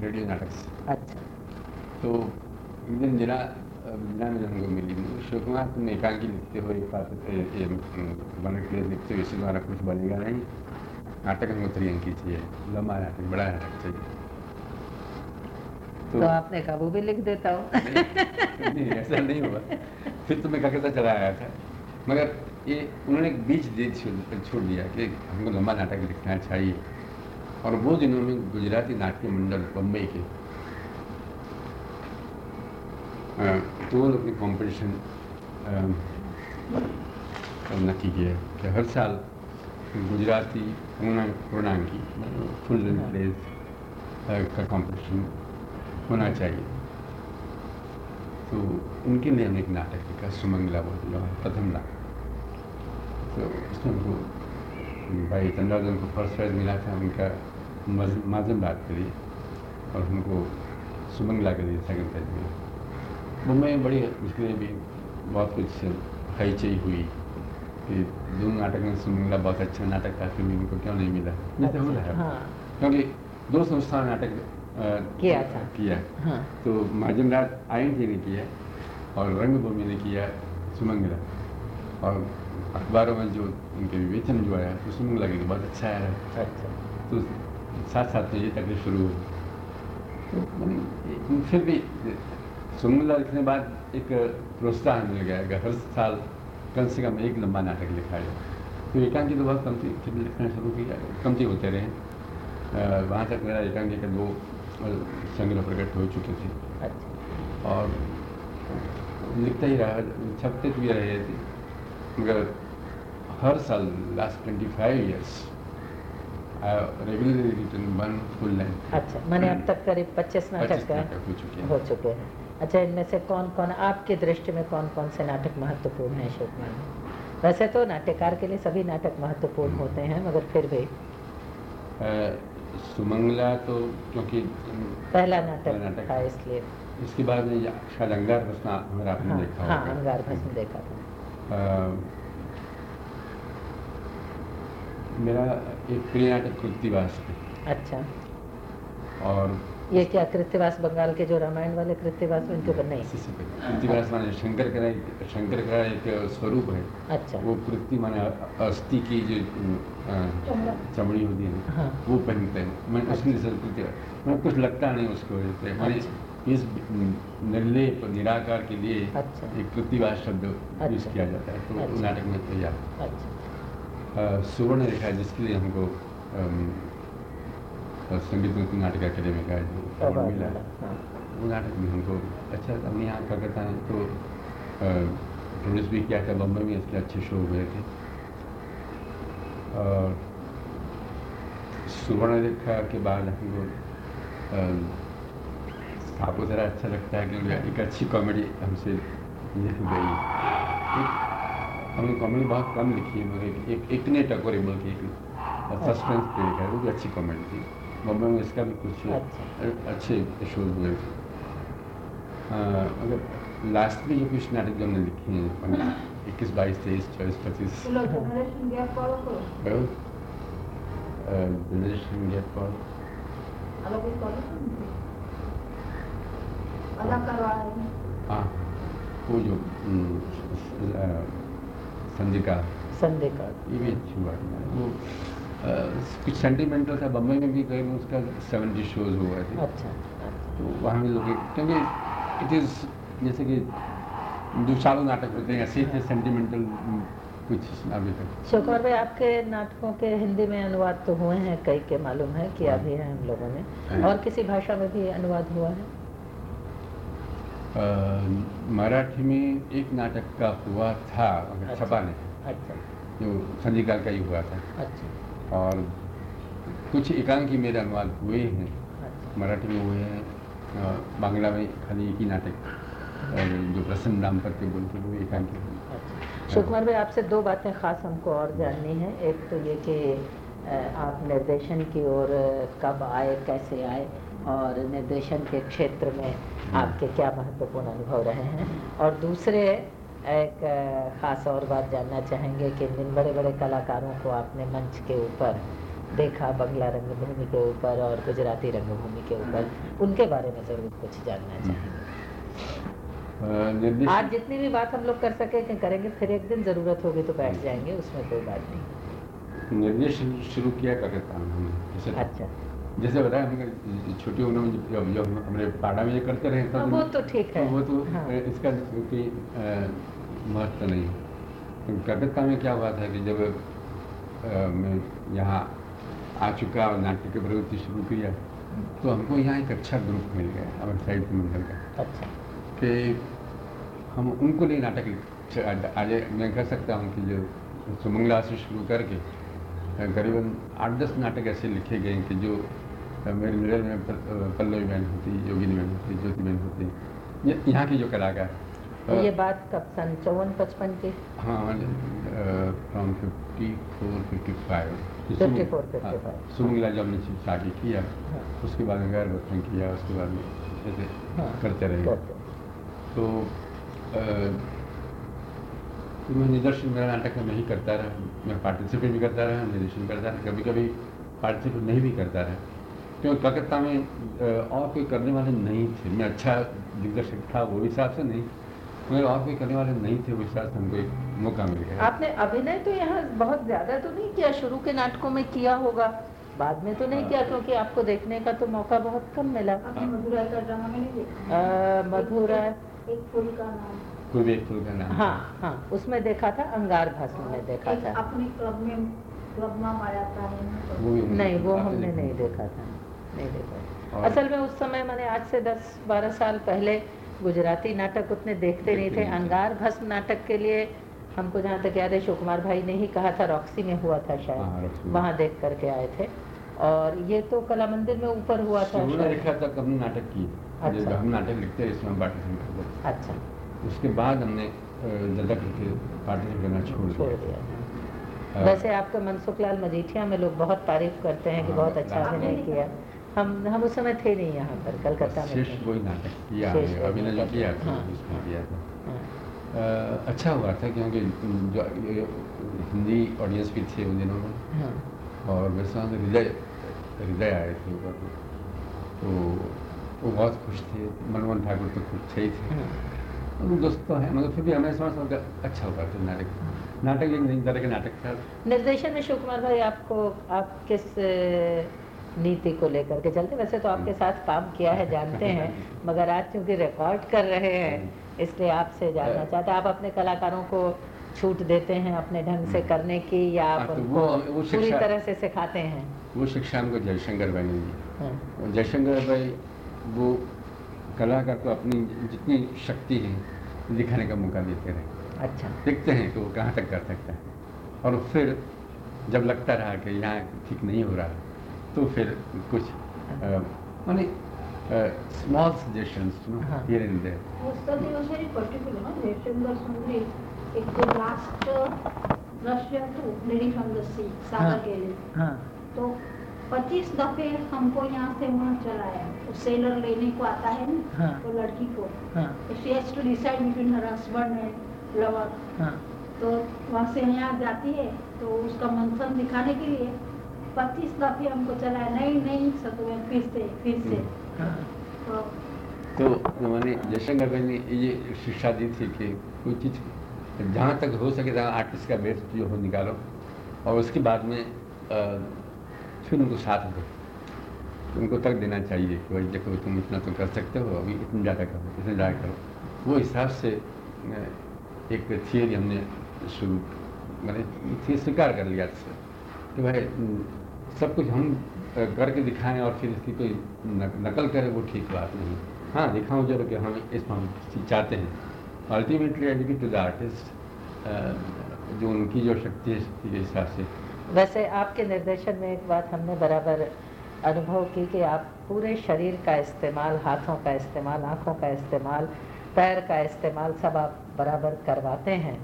Radio नाटक से अच्छा। तो एक दिन जिला जिला में हमको मिली शिव कुमार तुम एकांकी लिखते हो एक बात बन के लिए लिखते हो इसी द्वारा कुछ बनेगा नहीं नाटक हमको त्रिअंकी चाहिए लंबा नाटक बड़ा नाटक चाहिए तो तो आपने कहा वो भी लिख देता हूँ। नहीं, ऐसा नहीं हुआ। फिर तो मैं कहता चला आया था। मगर ये उन्होंने बीच दे छोड़ दिया कि हमको लंबा नाटक लिखना चाहिए। और वो दिनों में गुजराती नाट्य मंडल बम्बई के तो वो लोग ने कॉम्पिटिशन नक्की किया कि हर साल गुजराती पूर्णांक फुल प्लेस का कॉम्पिटिशन होना चाहिए। तो उनके लिए हमने एक नाटक लिखा, सुमंगला बोल प्रथम नाटक। तो उसमें हमको भाई चंद्राजन को फ़र्स्ट प्राइज मिला था उनका मज- माजम बात करी और हमको सुमंगला के लिए सेकंड प्राइज मिला। मुंबई में बड़ी मुश्किलें भी बहुत कुछ हईचई हुई कि दो नाटक में सुमंगला बहुत अच्छा नाटक था फिर भी उनको क्यों नहीं मिला? नहीं तो रहा है। क्योंकि दो संस्था नाटक किया था। किया। हाँ। तो राज आयन जी ने किया और रंगभूमि ने किया सुमंगला और अखबारों में जो उनके विवेचन जो आया तो सुमंगला के बहुत अच्छा आया अच्छा। तो साथ साथ में ये तकलीफ़ शुरू हुई। तो मैंने फिर भी सुमंगला लिखने के बाद एक प्रोत्साहन मिल गया कि हर साल कम से कम एक लंबा नाटक लिखा जाए। तो एकांकी तो बहुत कमती फिर लिखना शुरू किया कमती होते रहे। वहाँ तक मेरा एकांकी के दो संग्रह प्रकट हो चुके थे। अच्छा। और लिखता ही रहा छपते भी रहे थे। मगर हर साल last twenty five years regularly return one full length अच्छा मैंने अब तक करीब पच्चीस नाटक हो चुके हैं। हो चुके हैं। अच्छा इनमें से कौन कौन आपकी दृष्टि में कौन कौन से नाटक महत्वपूर्ण हैं शिवकुमार में वैसे तो नाट्यकार के लिए सभी नाटक महत्वपूर्ण होते हैं मगर फिर भी। सुमंगला तो क्योंकि पहला नाटक नाटक था इसलिए। इसके बाद में शायद अंगार हमारा आपने हाँ देखा हाँ अंगार भस्म देखा था। मेरा एक प्रिय नाटक कृतिवास है। अच्छा। और ये क्या कृत्यवास बंगाल के जो रामायण वाले कृत्यवास में इनके ऊपर नहीं? कृतिवास माने शंकर का एक शंकर का एक स्वरूप है। अच्छा। वो कृति माने अस्थि की जो चमड़ी। होती है हाँ। वो पहनते हैं। मैं उसके लिए कृति मैं कुछ लगता नहीं उसको। मैंने इस निर्लेप निराकार के लिए अच्छा। एक कृतिवास शब्द यूज़ अच्छा। किया जाता है तो अच्छा। नाटक में तैयार। अच्छा। सुवर्ण रेखा जिसके लिए हमको संगीत नृत्य नाटक अकेडमी का जो मिला हाँ। वो नाटक भी हमको अच्छा हमने यहाँ क्या कहता है तो प्रोड्यूस भी किया था बम्बई में इसके अच्छे शो हुए थे। और सुवर्ण रेखा के बाद हमको आपको ज़रा अच्छा लगता है क्योंकि एक अच्छी कॉमेडी हमसे लिख गई। हमने कॉमेडी बहुत कम लिखी है मगर एक- एक एक ने टकोरेबल की एक सस्पेंस पे लिखा है वो भी अच्छी कॉमेडी थी। बम्बई में इसका भी कुछ अच्छा। अच्छे शोज़ हुए। थे हाँ, मगर लास्ट में जो कुछ नाटक जो हमने लिखे हैं इक्कीस बाईस तेईस चौबीस पच्चीस। जनरेशन गैप पर अलग कुछ करवा रहे हाँ वो जो अ, संधिका। ये भी अच्छी बात है। वो अ, कुछ सेंटिमेंटल था बम्बई में भी कहीं उसका सेवेंटी शोज़ हुआ थे अच्छा अच्छा। तो वहाँ भी लोग क्योंकि इट इज़ जैसे कि दुशालू नाटक होते हैं ऐसे थे सेंटिमेंटल कुछ अभी तक। शिव कुमार भाई आपके नाटकों के हिंदी में अनुवाद तो हुए हैं कई के मालूम है किया भी है हम लोगों ने। हाँ। और किसी भाषा में भी अनुवाद हुआ है? मराठी में एक नाटक का हुआ था मगर अच्छा। छपा नहीं अच्छा। जो संधिकाल का ही हुआ था। अच्छा। और कुछ एकांकी मेरे अनुवाद हुए हैं। अच्छा। मराठी में हुए हैं। बांग्ला में खाली एक ही नाटक जो प्रसन्न नाम पर के बोलते हैं, वो एकांकी हुए। अच्छा। शिव भाई आपसे दो बातें खास हमको और जाननी है। एक तो ये कि आप निर्देशन की ओर कब आए कैसे आए? और निर्देशन के क्षेत्र में आपके क्या महत्वपूर्ण अनुभव रहे हैं? और दूसरे एक खास और बात जानना चाहेंगे कि जिन बड़े बड़े कलाकारों को आपने मंच के ऊपर देखा बंगला रंगभूमि के ऊपर और गुजराती रंगभूमि के ऊपर उनके बारे में ज़रूर कुछ जानना चाहेंगे। आज जितनी भी बात हम लोग कर सके करेंगे फिर एक दिन ज़रूरत होगी तो बैठ जाएँगे उसमें कोई बात नहीं। निर्देश शुरू किया में हमने? अच्छा। जैसे बताया हमने छोटी उम्र में जब जब हमने पाड़ा में ये करते रहे हाँ, तब वो तो ठीक है। वो तो हाँ। इसका कोई महत्व नहीं है। तो कलकत्ता में क्या हुआ था कि जब मैं यहाँ आ चुका और नाट्य की प्रवृत्ति शुरू किया तो हमको यहाँ एक अच्छा ग्रुप मिल गया अमर साहित्य मंडल का। अच्छा। कि हम उनको लिए नाटक आज मैं कह सकता हूँ कि जो सुमंगला से शुरू करके करीबन आठ दस नाटक ऐसे लिखे गए कि जो मेरे में पल्लवी बहन होती योगिनी बहन होती ज्योति बहन होती। ये- यहाँ की जो कलाकार तो अ, ये बात कब सन चौवन पचपन की? हाँ from fifty four fifty five 54, 55 Sumangala जब हमने शादी किया हाँ। उसके बाद में गैर वतन किया उसके बाद में ऐसे हाँ, करते रहे। तो तो मैं निदर्शन मेरा नाटक में नहीं करता रहा मैं पार्टिसिपेट भी करता रहा निर्देशन करता रहा कभी कभी पार्टिसिपेट नहीं भी करता रहा। क्योंकि कलकत्ता में और कोई करने वाले नहीं थे। मैं अच्छा दिग्दर्शक था वो हिसाब से नहीं। मगर और कोई करने वाले नहीं थे वो हिसाब से हमको एक मौका मिल गया। आपने अभिनय तो यहाँ बहुत ज़्यादा तो नहीं किया? शुरू के नाटकों में किया होगा। बाद में तो नहीं किया क्योंकि आपको देखने का तो मौका बहुत कम मिला। मधुराई का ड्रामा में नहीं मधुरा। एक फूल का नाम। कोई एक फूल का नाम। हाँ हाँ उसमें देखा था अंगार भस्म में देखा था। अपने क्लब में क्लब नाम आया था। नहीं वो हमने नहीं देखा था। नहीं देखा और- असल में उस समय मैंने आज से 10-12 साल पहले गुजराती नाटक उतने देखते नहीं थे। अंगार भस्म नाटक के लिए हमको जहाँ तक याद है शिव कुमार भाई ने ही कहा था रॉक्सी में हुआ था हाँ, शायद वहाँ देख करके आए थे। और ये तो कला मंदिर में ऊपर हुआ था। लिखा था हमने नाटक की। अच्छा। हम नाटक लिखते हैं इसमें अच्छा। उसके बाद हमने ज़्यादा पार्टिसिपेट करना छोड़ छोड़ दिया। हाँ। वैसे आपके मनसुख लाल मजीठिया में लोग बहुत तारीफ़ करते हैं कि हाँ, बहुत अच्छा अभिनय किया। हम हम उस समय थे नहीं यहाँ पर कलकत्ता में। वही नाटक हमने वही अभिनय जो किया था हाँ। उसमें किया था। हाँ, अच्छा हुआ था क्योंकि जो हिंदी ऑडियंस भी थे उन दिनों में। हाँ, और वैसे वहाँ से हृदय हृदय आए थे ऊपर तो वो बहुत खुश थे मनमोहन ठाकुर तो खुश थे ही थे। हाँ। और दोस्त तो है मगर फिर भी हमें समझ समझ अच्छा हुआ था नाटक। नाटक एक तरह का नाटक था। निर्देशन में शिव कुमार भाई आपको आप किस नीति को लेकर के चलते वैसे तो आपके साथ काम किया है जानते हैं मगर आज चूँकि रिकॉर्ड कर रहे हैं इसलिए आपसे जानना चाहते हैं। आप अपने कलाकारों को छूट देते हैं अपने ढंग से करने की या आप हाँ, तो उनको वो- वो पूरी तरह से सिखाते हैं? वो शिक्षा हमको जयशंकर भाई ने हाँ, जयशंकर भाई वो कलाकार को अपनी जितनी शक्ति है दिखाने का मौका देते रहे। अच्छा। देखते हैं वो कहाँ तक कर सकता है। और फिर जब लगता रहा कि यहाँ ठीक नहीं हो रहा तो फिर कुछ माने स्मॉल सजेशंस हाँ। हियर एंड देयर पुस्तक वॉज़ वेरी पर्टिकुलर ना जयशंकर सुंदरी एक तो last Russia to lady from the sea हाँ। सागर गेले हाँ। तो 25 दफे हमको यहाँ से वहाँ चलाया वो सेलर लेने को आता है ना हाँ। वो लड़की को। हाँ। She has to decide between her husband and lover हाँ। तो वहाँ से यहाँ जाती है तो उसका मंथन दिखाने के लिए पच्चीस दफे हमको चलाया नहीं नहीं सतुए फिर से फिर से। हाँ। तो तो मैंने जयशंकर भाई ने ये शिक्षा दी थी कि कोई चीज़ जहाँ तक हो सके तहाँ आर्टिस्ट का बेस्ट जो हो निकालो और उसके बाद में फिर उनको साथ दो। उनको तक देना चाहिए कि भाई देखो तुम इतना तो कर सकते हो अभी इतना ज़्यादा करो इतना ज़्यादा करो। वो हिसाब से एक थियरी हमने शुरू मैंने थी स्वीकार कर लिया इससे। कि भाई, सब कुछ हम करके दिखाएँ और फिर इसकी कोई नकल करे, वो ठीक बात नहीं। हाँ दिखाऊँ ज़रूर कि हम इसमें हम चाहते हैं। Ultimately educate to the artist जो उनकी जो शक्ति है के हिसाब से। वैसे आपके निर्देशन में एक बात हमने बराबर अनुभव की कि आप पूरे शरीर का इस्तेमाल, हाथों का इस्तेमाल, आँखों का इस्तेमाल, पैर का इस्तेमाल सब आप बराबर करवाते हैं।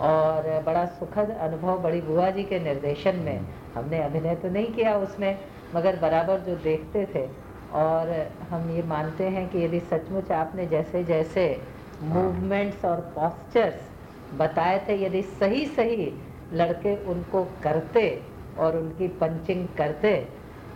और बड़ा सुखद अनुभव बड़ी बुआ जी के निर्देशन में हमने अभिनय तो नहीं किया उसमें, मगर बराबर जो देखते थे। और हम ये मानते हैं कि यदि सचमुच आपने जैसे जैसे मूवमेंट्स और पॉस्चर्स बताए थे, यदि सही सही लड़के उनको करते और उनकी पंचिंग करते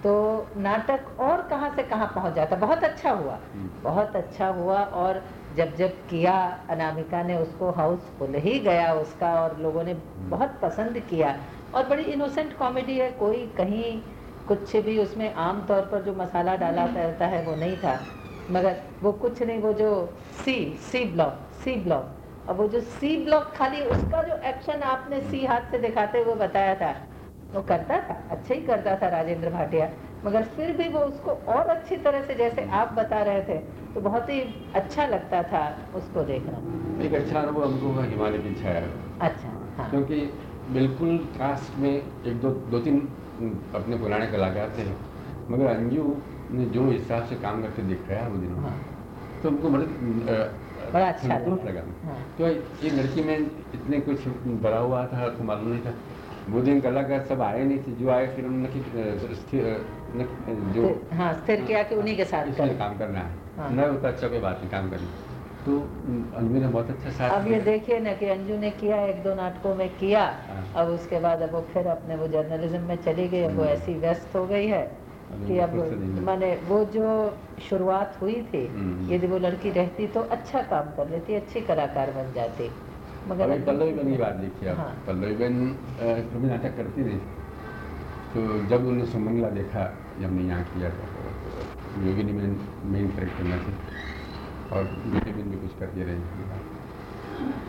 तो नाटक और कहाँ से कहाँ पहुँच जाता? बहुत अच्छा हुआ। हम्म। बहुत अच्छा हुआ और जब जब किया अनामिका ने उसको हाउस हाउसफुल ही गया उसका और लोगों ने बहुत पसंद किया। और बड़ी इनोसेंट कॉमेडी है कोई कहीं कुछ भी उसमें आम तौर पर जो मसाला डाला रहता है वो नहीं था। मगर वो कुछ नहीं वो जो सी सी ब्लॉक सी ब्लॉक अब वो जो सी ब्लॉक खाली उसका जो एक्शन आपने सी हाथ से दिखाते हुए बताया था वो करता था अच्छा ही करता था राजेंद्र भाटिया। मगर फिर भी वो उसको और अच्छी तरह से जैसे आप बता रहे थे तो बहुत ही अच्छा लगता था उसको देखना। एक अच्छा अनुभव हमको हिमालय की छाया अच्छा हाँ। क्योंकि बिल्कुल कास्ट में एक दो दो तीन अपने पुराने कलाकार थे। मगर अंजू ने जो हिसाब से काम करके दिखाया वो दिनों हाँ। तो हमको बड़े बड़ा अच्छा लगा। हाँ। तो ये लड़की में इतने कुछ भरा हुआ था तो मालूम नहीं था। वो दिन कलाकार सब आए नहीं थे जो आए फिर उन्होंने कि, जो हाँ स्थिर किया कि उन्हीं के साथ कर काम करना है हाँ। न होता अच्छा कोई बात नहीं काम करना तो अंजू ने बहुत अच्छा साथ अब ये देखिए ना कि अंजू ने किया एक दो नाटकों में किया हाँ। अब उसके बाद अब वो फिर अपने वो जर्नलिज्म में चली गई अब वो हम्म। ऐसी व्यस्त हो गई है कि अब। माने वो जो शुरुआत हुई थी हम्म। यदि वो लड़की रहती तो अच्छा काम कर लेती अच्छी कलाकार बन जाती पल्लवी बहन की बात देखिए आप। हाँ। पल्लवी बहन कभी नाटक करती नहीं तो जब उन्होंने सुमंगला देखा जब हमने यहाँ किया था योगिनी में मेन करेक्टर में थे और बेटी बहन भी कुछ करती रही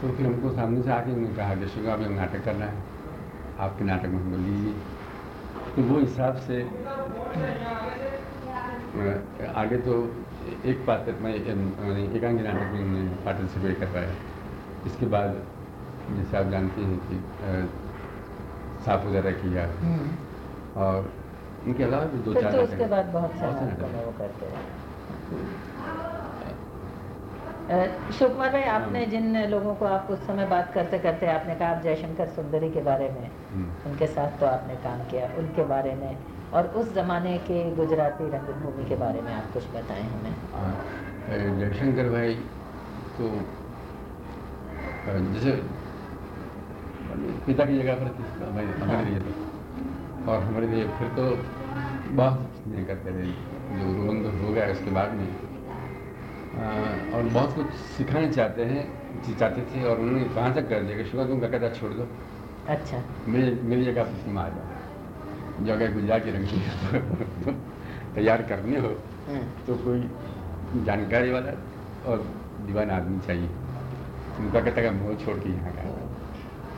तो फिर हमको सामने से आके उन्होंने कहा कि अभी हम नाटक करना है आपके नाटक में हमको लीजिए। तो वो हिसाब से आगे तो एक पात्र में एकांगी नाटक में पार्टिसिपेट कर रहा है इसके बाद जैसे आप जानते हैं कि साफ़ वगैरह किया हम्म। और इनके अलावा भी दो चार तो उसके बाद बहुत से बहुत से नाटकों नाटक में हैं। वो करते रहे शिव कुमार भाई आपने हाँ। जिन लोगों को आप उस समय बात करते करते आपने कहा आप जयशंकर सुंदरी के बारे में हम्म। उनके साथ तो आपने काम किया उनके बारे में और उस जमाने के गुजराती रंगभूमि के बारे में आप कुछ बताएँ हमें हाँ, जयशंकर भाई तो जैसे पिता की जगह पर थी हमारे हमारे लिए तो और हमारे लिए फिर तो बहुत नहीं करते रहे जो रुबंग हो गया उसके बाद में और बहुत कुछ सिखाना चाहते हैं जी चाहते थे और उन्होंने कहाँ तक कर दिया कि शुगर तुम कहता छोड़ दो अच्छा मेरी मेरी जगह पर तुम आ जाओ जो अगर गुजरात की रंग तैयार करने हो तो कोई जानकारी वाला और दीवान आदमी चाहिए उनका कहता है मोह छोड़ के यहाँ का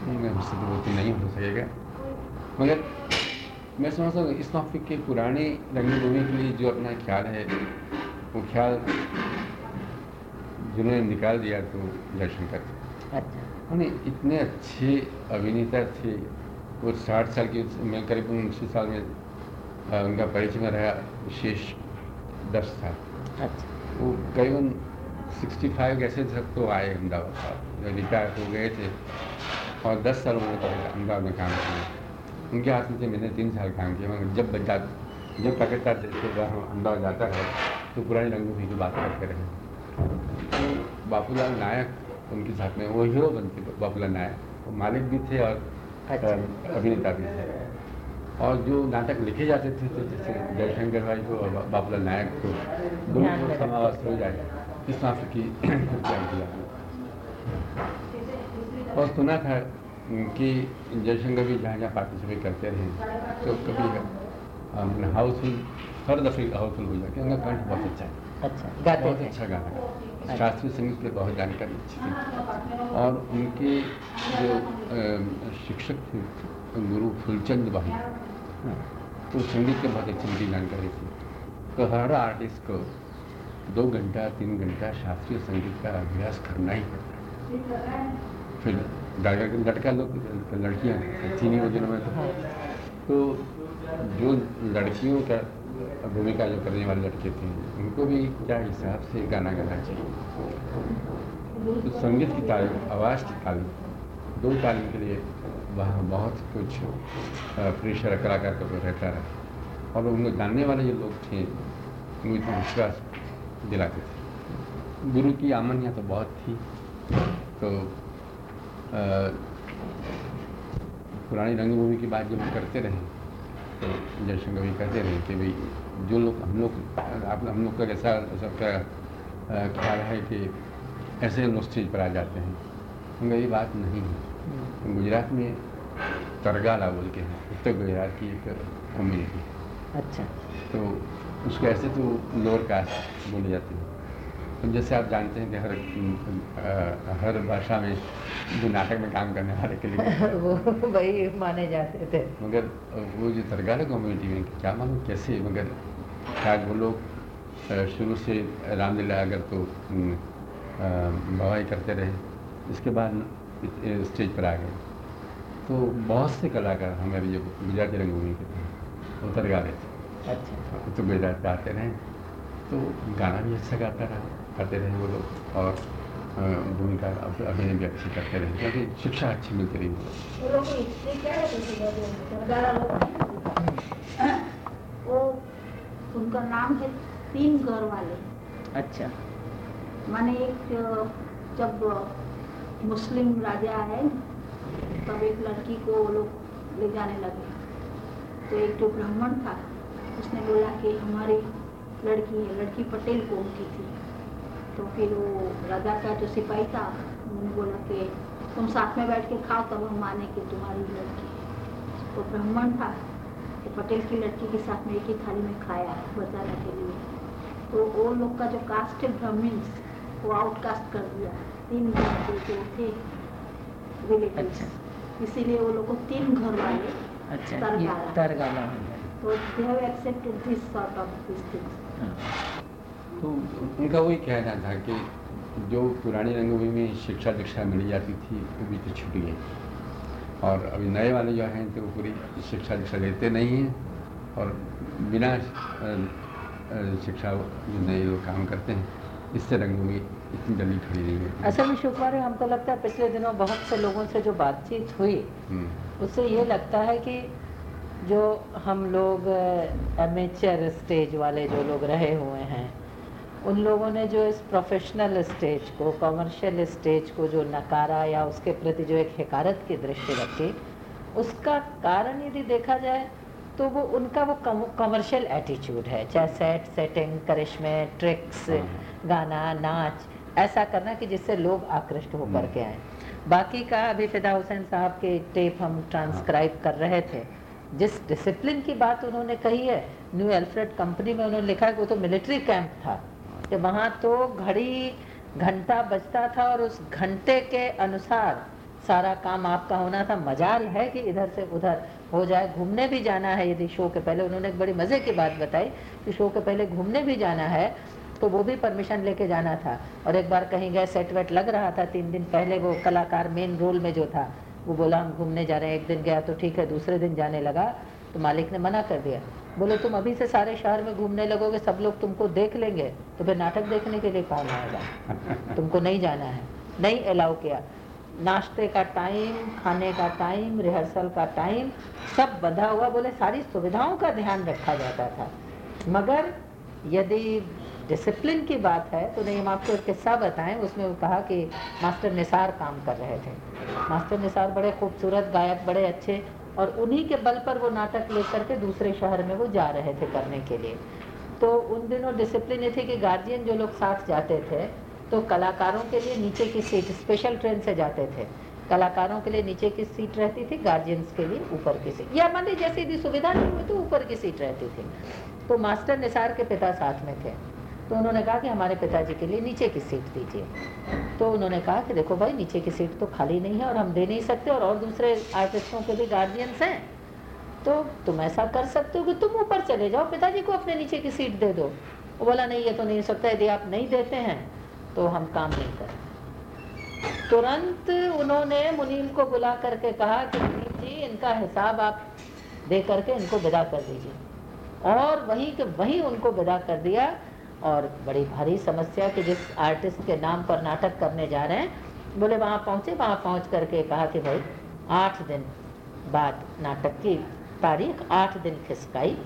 मैं मुझसे तो वो तो नहीं हो सकेगा मगर मैं समझता हूँ इस टॉपिक के पुराने रंगभूमि के लिए जो अपना ख्याल है वो ख्याल जिन्होंने निकाल दिया तो जयशंकर अच्छा। उन्हें इतने अच्छे अभिनेता थे वो साठ साल की मैं करीब उनतीस साल में उनका परिचय में रहा विशेष दस था। अच्छा। वो करीबन सिक्सटी फाइव ऐसे तक तो आए अहमदाबाद जब रिटायर हो गए थे और दस साल उन्होंने पहले अहमदाबाद में काम किया उनके हाथ में से मैंने तीन साल काम किया मगर जब बच्चा जब पाकिस्तान जैसे वहाँ अहमदाबाद जाता है तो पुरानी रंगभूमि की बात करते रहे। तो बापूलाल नायक उनके साथ में वो हीरो बनते थे बापूलाल नायक वो मालिक भी थे और अच्छा। अभिनेता भी थे। और जो नाटक लिखे जाते थे तो जैसे जयशंकर भाई को और बा- बाबूलाल नायक को दोनों समावेश हो जाए। इस नाटक की तैयार किया और सुना था कि जयशंकर भी जहाँ जहाँ पार्टिसिपेट करते रहे तो कभी हाउसफुल हर दफे हाउसफुल हो जाए उनका कंठ बहुत अच्छा है। अच्छा गाते बहुत अच्छा गाना है। शास्त्रीय संगीत की बहुत जानकारी अच्छी थी। और उनके जो शिक्षक थे गुरु फुलचंद भाई तो संगीत के बहुत अच्छी उनकी जानकारी थी। तो हर आर्टिस्ट को दो घंटा, तीन घंटा शास्त्रीय संगीत का अभ्यास करना ही पड़ता है। फिर लड़का लोग, लड़कियाँ थी नहीं वो दिनों में तो। तो जो लड़कियों का भूमिका जो करने वाले लड़के थे, उनको भी क्या हिसाब से गाना गाना चाहिए? तो संगीत की तालीम आवाज़ की तालीम दो तालीम के लिए वहाँ बहुत कुछ प्रेशर, कलाकार का रहता रहा और उनको जानने वाले जो लोग थे, उनको इतना विश्वास दिलाते थे। गुरु की आमन यहाँ तो बहुत थी। तो अ, पुरानी रंगभूमि की बात जब हम करते रहे तो जयशंकर भी कहते रहे कि भाई जो लोग हम लोग आप हम लोग का कैसा सबका ख्याल है कि ऐसे लोग स्टेज पर आ जाते हैं। उनका ये बात नहीं है। गुजरात में तरगाला बोल के हैं। उत्तर गुजरात की एक कम्युनिटी अच्छा। तो उसको ऐसे तो लोअर कास्ट बोले जाते हैं। तो जैसे आप जानते हैं कि हर अ, हर भाषा में जो नाटक में काम करने वाले के लिए वो वही माने जाते थे। मगर वो जो तरगाला कम्युनिटी में क्या मालूम कैसे मगर शायद वो लोग शुरू से रामलीला अगर तो बवाई करते रहे इसके बाद स्टेज पर आ गए। तो बहुत से कलाकार हमारे जो गुजराती रंगभूमि के थे वो तरगाले थे। अच्छा तो गुजरात में आते रहे। तो गाना भी अच्छा गाता रहा गाते रहे वो लोग। और भूमिका अभिनय भी अच्छी करते रहे क्योंकि शिक्षा अच्छी मिलती रही वो है हैं, उनका नाम है तीन घर वाले। अच्छा। माने एक जब मुस्लिम राजा आए तब एक लड़की को वो लोग ले जाने लगे। तो एक जो ब्राह्मण था। उसने बोला कि हमारी लड़की है लड़की पटेल कौम की थी। तो फिर वो राजा का जो सिपाही था उन्होंने बोला कि तुम साथ में बैठ के खाओ तब हम माने कि तुम्हारी लड़की है। तो ब्राह्मण था तो पटेल की लड़की के साथ में एक ही थाली में खाया बताने के लिए। तो वो लोग का जो कास्ट है ब्राह्मण्स वो आउटकास्ट कर दिया। तीन घर जो थे रिलेटिव्स अच्छा। इसीलिए वो लोग को तीन घर वाले अच्छा तरगाला। तो हाँ। तो उनका वही कहना था कि जो पुरानी रंगभूमि में शिक्षा दीक्षा मिली जाती थी वो भी तो छूट गई और अभी नए वाले जो हैं तो वो पूरी शिक्षा दीक्षा लेते नहीं हैं और बिना शिक्षा जो नए लोग काम करते हैं इससे रंगभूमि इतनी जल्दी खड़ी नहीं है असल में शुक्र है हमको लगता है पिछले दिनों बहुत से लोगों से जो बातचीत हुई हम्म, उससे ये लगता है कि जो हम लोग एमेचर स्टेज वाले जो लोग रहे हुए हैं उन लोगों ने जो इस प्रोफेशनल स्टेज को कमर्शियल स्टेज को जो नकारा या उसके प्रति जो एक हकारत की दृष्टि रखी उसका कारण यदि देखा जाए तो वो उनका वो कमर्शियल एटीट्यूड है चाहे सेट सेटिंग करिश्मे ट्रिक्स हाँ। गाना नाच ऐसा करना कि जिससे लोग आकृष्ट होकर हम्म। के आए बाकी का अभी फिदा हुसैन साहब के टेप हम ट्रांसक्राइब कर रहे थे जिस डिसिप्लिन की बात उन्होंने कही है न्यू एल्फ्रेड कंपनी में उन्होंने लिखा है कि वो तो मिलिट्री कैंप था, कि वहाँ तो घड़ी घंटा बजता था और उस घंटे के अनुसार सारा काम आपका होना था। मजाल है कि इधर से उधर हो जाए। घूमने भी जाना है, यदि शो के पहले उन्होंने एक बड़ी मज़े की बात बताई कि शो के पहले घूमने भी जाना है तो वो भी परमिशन लेके जाना था। और एक बार कहीं गए सेट वेट लग रहा था, तीन दिन पहले वो कलाकार मेन रोल में जो था वो बोला हम घूमने जा रहे हैं, एक दिन गया तो ठीक है, दूसरे दिन जाने लगा तो मालिक ने मना कर दिया। बोले, तुम अभी से सारे शहर में घूमने लगोगे, सब लोग तुमको देख लेंगे तो फिर नाटक देखने के लिए कौन आएगा? तुमको नहीं जाना है, नहीं अलाउ किया। नाश्ते का टाइम खाने का टाइम रिहर्सल का टाइम सब बंधा हुआ। बोले, सारी सुविधाओं का ध्यान रखा जाता था। मगर यदि डिसिप्लिन की बात है तो नहीं, हम आपको एक किस्सा बताएँ। उसमें वो कहा कि मास्टर निसार काम कर रहे थे। मास्टर निसार बड़े खूबसूरत गायक, बड़े अच्छे, और उन्हीं के बल पर वो नाटक लेकर के दूसरे शहर में वो जा रहे थे करने के लिए। तो उन दिनों डिसिप्लिन ये थी कि गार्जियन जो लोग साथ जाते थे तो कलाकारों के लिए नीचे की सीट स्पेशल ट्रेन से जाते थे। कलाकारों के लिए नीचे की सीट रहती थी गार्जियंस के लिए ऊपर की सीट या मान लीजिए, जैसे यदि सुविधा नहीं हुई तो ऊपर की सीट रहती थी। तो मास्टर निसार के पिता साथ में थे। तो उन्होंने कहा कि हमारे पिताजी के लिए नीचे की सीट दीजिए। तो उन्होंने कहा कि देखो भाई, नीचे की सीट तो खाली नहीं है और हम दे नहीं सकते और और दूसरे आर्टिस्टों के भी गार्जियंस हैं। तो तुम ऐसा कर सकते हो कि तुम ऊपर चले जाओ, पिताजी को अपने नीचे की सीट दे दो। वो बोला, नहीं, ये तो नहीं हो सकता, यदि आप नहीं देते हैं तो हम काम नहीं करें तुरंत उन्होंने मुनीम को बुला करके कहा कि मुनीम जी, इनका हिसाब आप दे करके इनको विदा कर दीजिए। और वहीं के वहीं उनको विदा कर दिया। और बड़ी भारी समस्या कि जिस आर्टिस्ट के नाम पर नाटक करने जा रहे हैं, बोले वहाँ पहुँचे, वहाँ पहुँच करके कहा कि भाई, आठ दिन बाद नाटक की तारीख, आठ दिन खिसकाई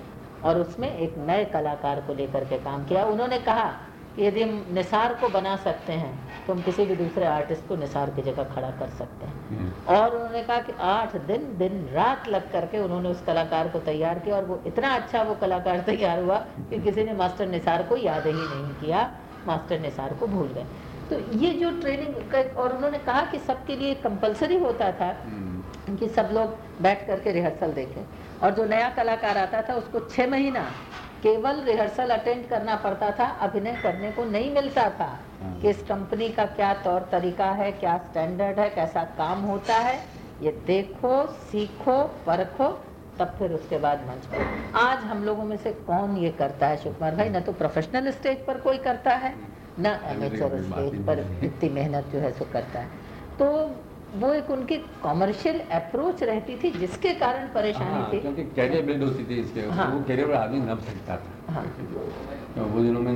और उसमें एक नए कलाकार को लेकर के काम किया। उन्होंने कहा यदि हम निसार को बना सकते हैं तो हम किसी भी दूसरे आर्टिस्ट को निसार की जगह खड़ा कर सकते हैं हम्म। और उन्होंने कहा कि आठ दिन दिन रात लग करके उन्होंने उस कलाकार को तैयार किया और वो इतना अच्छा वो कलाकार तैयार हुआ कि किसी ने मास्टर निसार को याद ही नहीं किया मास्टर निसार को भूल गए तो ये जो ट्रेनिंग और उन्होंने कहा कि सबके लिए कंपलसरी होता था हम्म। कि सब लोग बैठ करके रिहर्सल देखें और जो नया कलाकार आता था उसको छः महीना केवल रिहर्सल अटेंड करना पड़ता था अभिनय करने को नहीं मिलता था। हाँ। कि इस कंपनी का क्या तौर तरीका है क्या स्टैंडर्ड है कैसा काम होता है ये देखो सीखो परखो तब फिर उसके बाद मंच पर। आज हम लोगों में से कौन ये करता है शिवकुमार भाई? न तो प्रोफेशनल स्टेज पर कोई करता है न एमेचर स्टेज पर इतनी मेहनत जो है सो करता है। तो वो एक उनकी कॉमर्शियल अप्रोच रहती थी जिसके कारण परेशानी हाँ, थी क्योंकि कैरियर बिल्ड होती थी इसके हाँ। वो कैरियर पर आदमी नप सकता था हाँ। तो वो दिनों में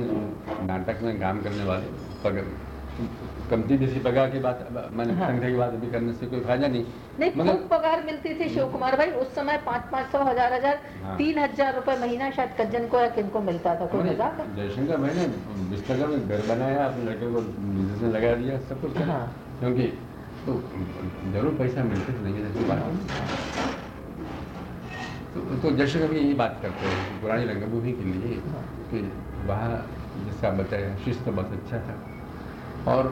नाटक में काम करने वाले पग कमती जैसी पगार की बात मैंने हाँ। संख्या की बात अभी करने से कोई फ़ायदा नहीं नहीं खूब पगार मिलती थी शिव कुमार भाई उस समय पाँच पाँच सौ हज़ार हज़ार हाँ। तीन हज़ार रुपए महीना शायद कज्जन को या किनको मिलता था कोई मज़ाक जयशंकर भाई ने बिस्तर में घर बनाया अपने लड़के को बिज़नेस में लगा दिया सब कुछ हाँ। क्योंकि तो ज़रूर पैसा मिलते तो नहीं ऐसी बात तो, तो जयशंकर भी यही बात करते हैं पुरानी रंगभूमि के लिए हाँ। कि वहाँ जिसका बताया शिस्त बहुत अच्छा था और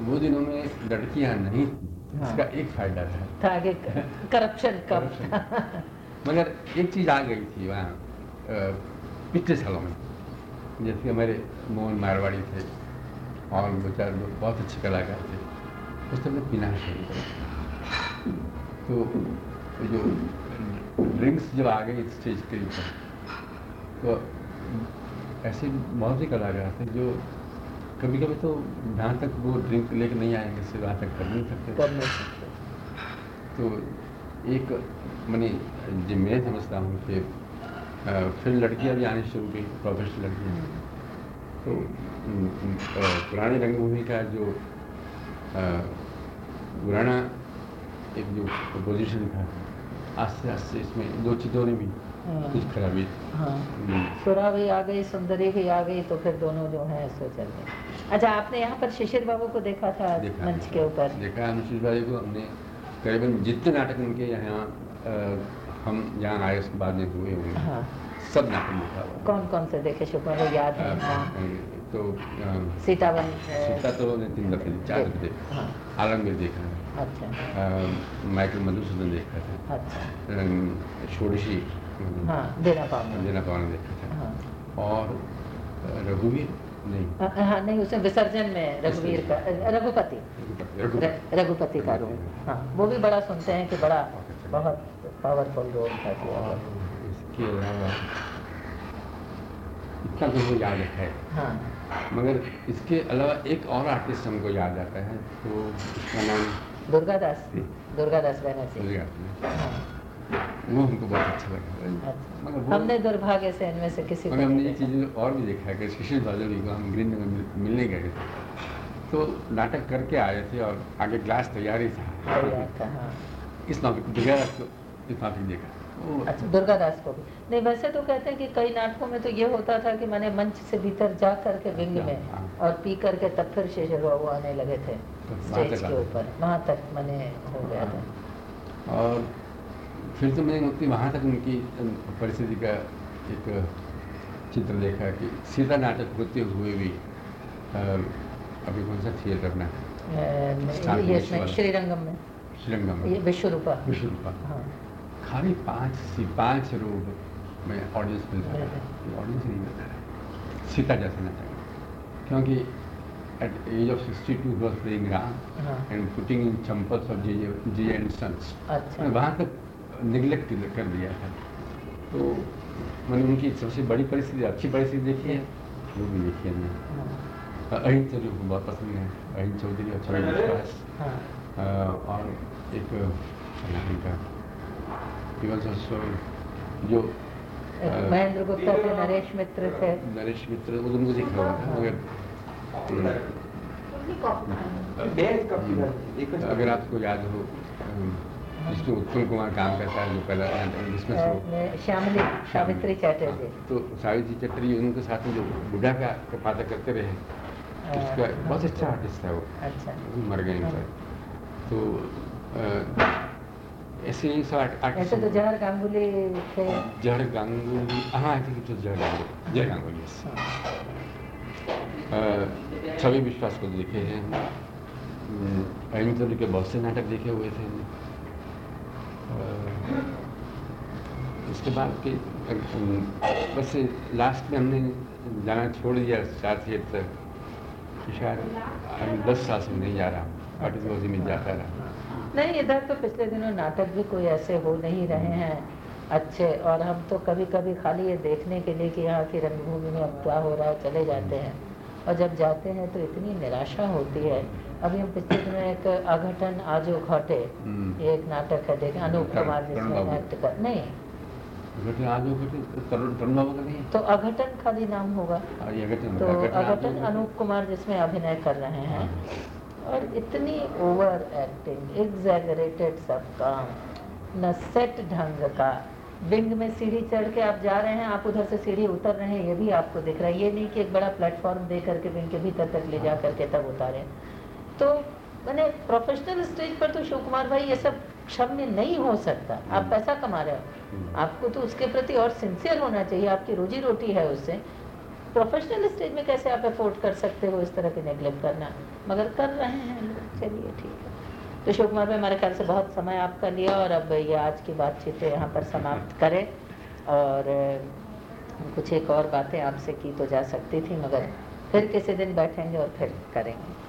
वो दिनों में लड़कियाँ नहीं थी हाँ। इसका एक फ़ायदा था था करप्शन Corruption। मगर एक चीज़ आ गई थी वहाँ पिछले सालों में जैसे हमारे मोहन मारवाड़ी थे और दो चार लोग बहुत अच्छे कलाकार थे उस समय पीना शुरू करा तो जो ड्रिंक्स जब आ गई स्टेज के ऊपर तो ऐसे बहुत से कलाकार थे जो कभी कभी तो जहाँ तक वो ड्रिंक लेके नहीं आएँगे उससे वहाँ तक कर नहीं सकते कर नहीं सकते तो एक मैंने जो मैं समझता हूँ कि फिर लड़कियाँ भी आनी शुरू की प्रोफेशनल लड़कियाँ तो पुरानी रंगभूमि का जो पुराना एक जो पोजीशन था आस्ते आस्ते इसमें दो चीज़ों ने भी हाँ। कुछ खराबी। हाँ। सुरा भी आ गई सुंदरी भी आ गई तो फिर दोनों जो है सो चल गए। अच्छा आपने यहाँ पर शिशिर बाबू को देखा था देखा मंच के ऊपर? देखा अनुशील भाई को हमने करीबन जितने नाटक उनके यहाँ हम यहाँ आए उसके बाद में हुए होंगे हाँ। सब नाटक देखा कौन कौन से देखे शिवकुमार को याद है? तो अ, सीतावन अ, सीता तो हमने तीन दफे चार दफे देखा हाँ। आलमगीर देखा है। अच्छा। माइकल मधुसूदन देखा था। अच्छा। षोडशी हाँ देना पवन। देखा था। हाँ। और रघुवीर? नहीं। हाँ नहीं उसमें विसर्जन में रघुवीर का रघुपति। रघुपति का रोल। हाँ वो भी बड़ा सुनते हैं कि बड़ा बहुत पावरफुल रोल था कि इसके अलावा इतना तो वो याद है। हाँ। मगर इसके अलावा एक और आर्टिस्ट हमको याद आता है तो उसका नाम दुर्गादास। दुर्गादास बनर्जी। हाँ। वो हमको बहुत अच्छा लगा। अच्छा। मगर हमने दुर्भाग्य से इनमें से किसी को मगर हमने ये। चीज़ और भी देखा है कि शिशिर बादल को हम ग्रीन में मिलने गए थे। तो नाटक करके आए थे और आगे ग्लास तैयारी था। हाँ। इस को तो इस नाटक देखा। वो अच्छा। दुर्गादास को भी। नहीं वैसे तो कहते हैं कि कई नाटकों में तो ये होता था कि मैंने मंच से भीतर जा करके विंग में हाँ। और पी करके तब फिर शेषर बाबू आने लगे थे तो स्टेज के ऊपर। वहाँ तक मैंने हो गया था। और फिर तो मैंने उनकी वहाँ तक उनकी परिस्थिति का एक चित्र देखा कि सीधा नाटक होते हुए भी अभी कौन सा थिएटर विश्व- श्रीरंगम में। श्रीरंगम ये विश्व रूपा विश्वरूपा। हाँ। खाली पाँच सी पाँच रोग में ऑडियंस मिल मिलता है। ऑडियंस नहीं मिलता है। सीता जैसा नाटक क्योंकि at age of sixty two was playing Ram and putting in chappals of J J and Sons अच्छा। वहाँ तक निगलेक्ट कर दिया था। तो मैंने उनकी सबसे बड़ी परिस्थिति अच्छी परिस्थिति देखी है। वो भी देखी है मैंने। अहिंद चौधरी को बहुत पसंद है। अहिंद चौधरी और छवि विश्वास। और एक इनका he was also जो एक महेंद्र गुप्ता थे नरेश मित्र थे। नरेश मित्र वो दोनों दिख रहा था मगर हम्म, उनकी कॉपी अगर आपको याद हो जिसमें उत्पल कुमार काम करता है जो पहला जिसमें श्यामली सावित्री चैटर्जी। तो सावित्री चटर्जी उनके साथ में जो बुढ़ा का का करते रहे उसका बहुत अच्छा आर्टिस्ट था वो। अच्छा। मर गए इनका तो ऐसे ही सब ऐसे तो जहर गांगुली थे। जड़ गांगुली हाँ आई थिंक जड़ गांगुली जड़ गांगुली छवि विश्वास को देखे हैं। तो के बहुत से नाटक देखे हुए थे उसके बाद के बस लास्ट में हमने जाना छोड़ दिया चार थिएटर कि शायद अभी दस साल से नहीं जा रहा। आर्टिस्ट में जाता रहा। नहीं इधर तो पिछले दिनों नाटक भी कोई ऐसे हो नहीं रहे हैं अच्छे और हम तो कभी कभी खाली ये देखने के लिए कि यहाँ की रंगभूमि में अब क्या हो रहा है चले जाते हैं। और जब जाते हैं तो इतनी निराशा होती है। अभी हम पिछले दिनों एक अघटन आजो घटे हम्म। ये एक नाटक है देखें अनूप कुमार जिसमें। एक्ट कर नहीं। है? तो अघटन खाली नाम होगा। घटना तो अघटन अनूप कुमार जिसमें अभिनय कर रहे हैं। और इतनी ओवर एक्टिंग एग्जैगरेटेड सब काम न सेट ढंग का। विंग में सीढ़ी चढ़ के आप जा रहे हैं आप उधर से सीढ़ी उतर रहे हैं ये भी आपको दिख रहा है। ये नहीं कि एक बड़ा प्लेटफॉर्म दे करके विंग के भीतर तक ले जा करके तब उतारे। तो मैंने प्रोफेशनल स्टेज पर तो शिव कुमार भाई ये सब क्षम्य नहीं हो सकता। आप पैसा कमा रहे हो। हम्म। आपको तो उसके प्रति और सिंसियर होना चाहिए। आपकी रोजी रोटी है उससे। प्रोफेशनल स्टेज में कैसे आप अफोर्ड कर सकते हो इस तरह के नेग्लेक्ट करना? मगर कर रहे हैं लोग। चलिए ठीक है। तो शिव कुमार भाई, हमारे ख्याल से बहुत समय आपका लिया और अब ये आज की बातचीत यहाँ पर समाप्त करें। और कुछ एक और बातें आपसे की तो जा सकती थी, मगर फिर किसी दिन बैठेंगे और फिर करेंगे।